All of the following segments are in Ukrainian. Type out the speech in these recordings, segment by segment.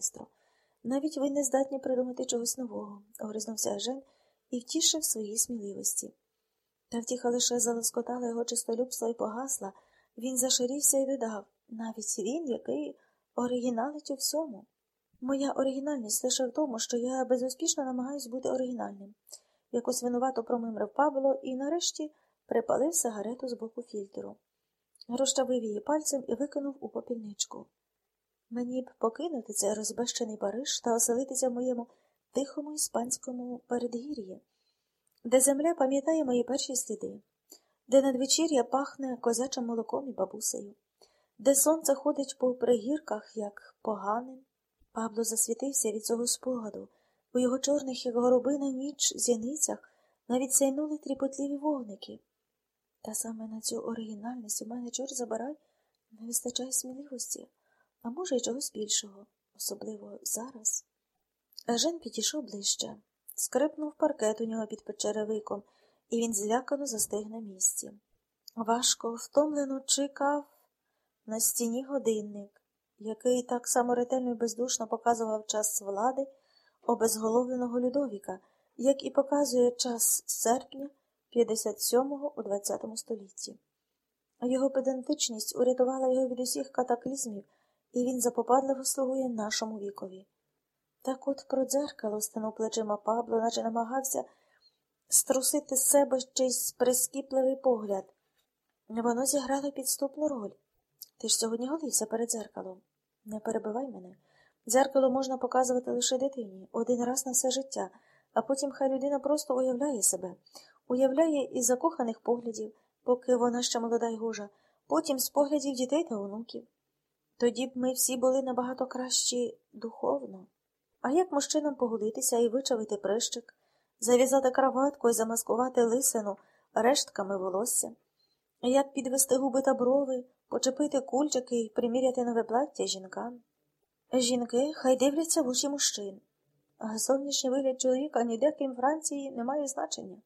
маестро. Навіть ви не здатні придумати чогось нового, огризнувся Жен і втішив своїй сміливості. Та втіха лише залоскотала його чистолюбство і погасла, він заширівся і додав навіть він, який оригіналить у всьому. Моя оригінальність лише в тому, що я безуспішно намагаюсь бути оригінальним. Якось винувато промимрив Павло і нарешті припалив сигарету з боку фільтру. Розчавив її пальцем і викинув у попільничку. Мені б покинути цей розбещений Париж та оселитися в моєму тихому іспанському передгір'ї, де земля пам'ятає мої перші сліди, де надвечір'я пахне козячим молоком і бабусею, де сонце ходить по пригірках, як поганим. Пабло засвітився від цього спогаду. У його чорних, як горобина, ніч зяницях навіть сяйнули тріпотливі вогники. Та саме на цю оригінальність у мене чорт забирай не вистачає сміливості, а може, й чогось більшого, особливо зараз. Жен підійшов ближче, скрипнув паркет у нього під печеревиком, і він злякано застиг на місці. Важко, втомлено чекав на стіні годинник, який так само ретельно і бездушно показував час влади обезголовленого Людовіка, як і показує час серпня 57-го у ХХ столітті. Його педантичність урятувала його від усіх катаклізмів, і він запопадливо слугує нашому вікові. Так от про дзеркало стенув плечима Пабло, наче намагався струсити з себе чийсь прискіпливий погляд. Воно зіграло підступну роль. Ти ж сьогодні голився перед дзеркалом. Не перебивай мене. Дзеркало можна показувати лише дитині один раз на все життя, а потім хай людина просто уявляє себе, уявляє із закоханих поглядів, поки вона ще молода й гожа, потім з поглядів дітей та онуків. Тоді б ми всі були набагато кращі духовно. А як мужчинам погодитися і вичавити прищик, зав'язати краватку і замаскувати лисину рештками волосся? Як підвести губи та брови, почепити кульчики і приміряти нове плаття жінкам? Жінки хай дивляться в очі мужчин, а зовнішній вигляд чоловіка ніде, крім Франції, не має значення.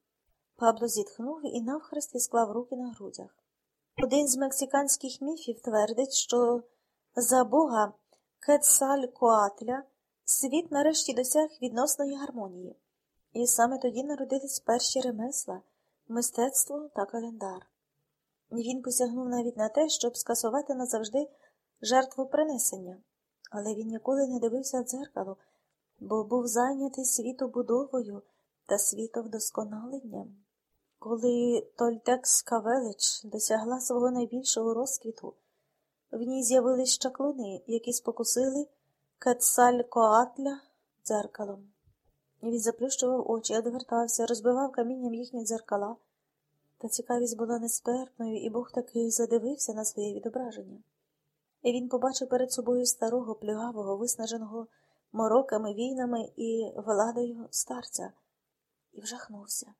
Пабло зітхнув і навхрести склав руки на грудях. Один з мексиканських міфів твердить, що за бога Кетсалькоатля світ нарешті досяг відносної гармонії, і саме тоді народились перші ремесла, мистецтво та календар. Він посягнув навіть на те, щоб скасувати назавжди жертвопринесення, але він ніколи не дивився в дзеркало, бо був зайнятий світобудовою та світовдосконаленням. Коли Тольтекська велич досягла свого найбільшого розквіту, в ній з'явились чаклуни, які спокусили Кетсалькоатля дзеркалом. Він заплющував очі, одвертався, розбивав камінням їхні дзеркала. Та цікавість була несперпною, і Бог таки задивився на своє відображення. І він побачив перед собою старого, плюгавого, виснаженого мороками, війнами і владою старця, і вжахнувся.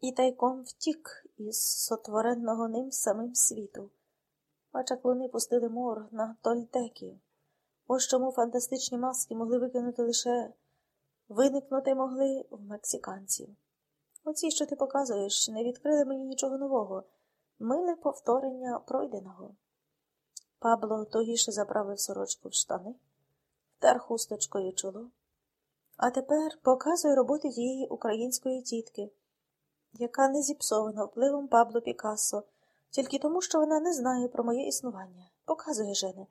І тайком втік із сотвореного ним самим світу. А чаклуни пустили мор на тольтеків. Ось чому фантастичні маски могли викинути лише виникнути могли в мексиканців. Оці, що ти показуєш, не відкрили мені нічого нового, миле повторення пройденого. Пабло тогіше заправив сорочку в штани, втер хусточкою чоло. А тепер показує роботи тієї української тітки, яка не зіпсована впливом Пабло Пікассо, тільки тому, що вона не знає про моє існування. Показує жене.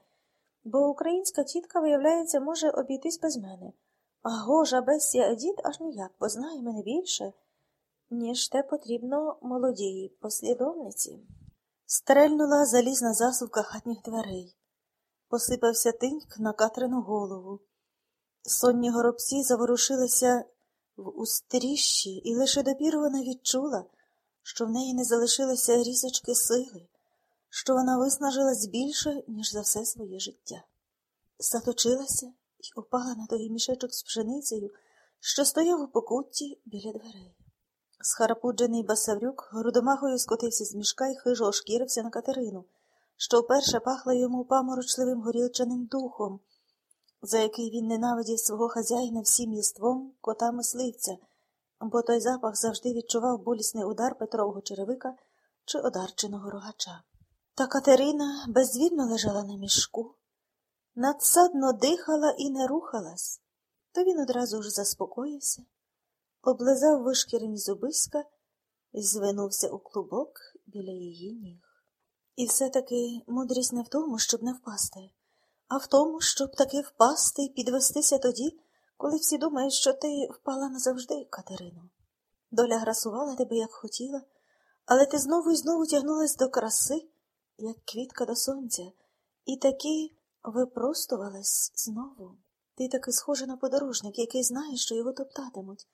Бо українська тітка, виявляється, може обійтись без мене, а гожа Бесія Едіт аж ніяк, бо знає мене більше ніж те потрібно молодій послідовниці. Стрельнула залізна засувка хатніх дверей, посипався тиньк на Катрину голову. Сонні горобці заворушилися в устріщі, і лише допіру вона відчула, що в неї не залишилося різочки сили, що вона виснажилась більше, ніж за все своє життя. Заточилася і опала на той мішечок з пшеницею, що стояв у покутті біля дверей. Схарапуджений басаврюк грудомахою скотився з мішка і хижо ошкірився на Катерину, що вперше пахла йому паморочливим горілчаним духом, за який він ненавидів свого хазяїна всім єством кота мисливця, бо той запах завжди відчував болісний удар Петрового черевика чи одарченого рогача. Та Катерина безвідно лежала на мішку, надсадно дихала і не рухалась, то він одразу ж заспокоївся, облизав вишкірені зубиська і звинувся у клубок біля її ніг. І все-таки мудрість не в тому, щоб не впасти, а в тому, щоб таки впасти і підвестися тоді, коли всі думають, що ти впала назавжди, Катерино. Доля грасувала тебе, як хотіла, але ти знову і знову тягнулась до краси, як квітка до сонця, і таки випростувалась знову. Ти таки схожа на подорожник, який знає, що його топтатимуть.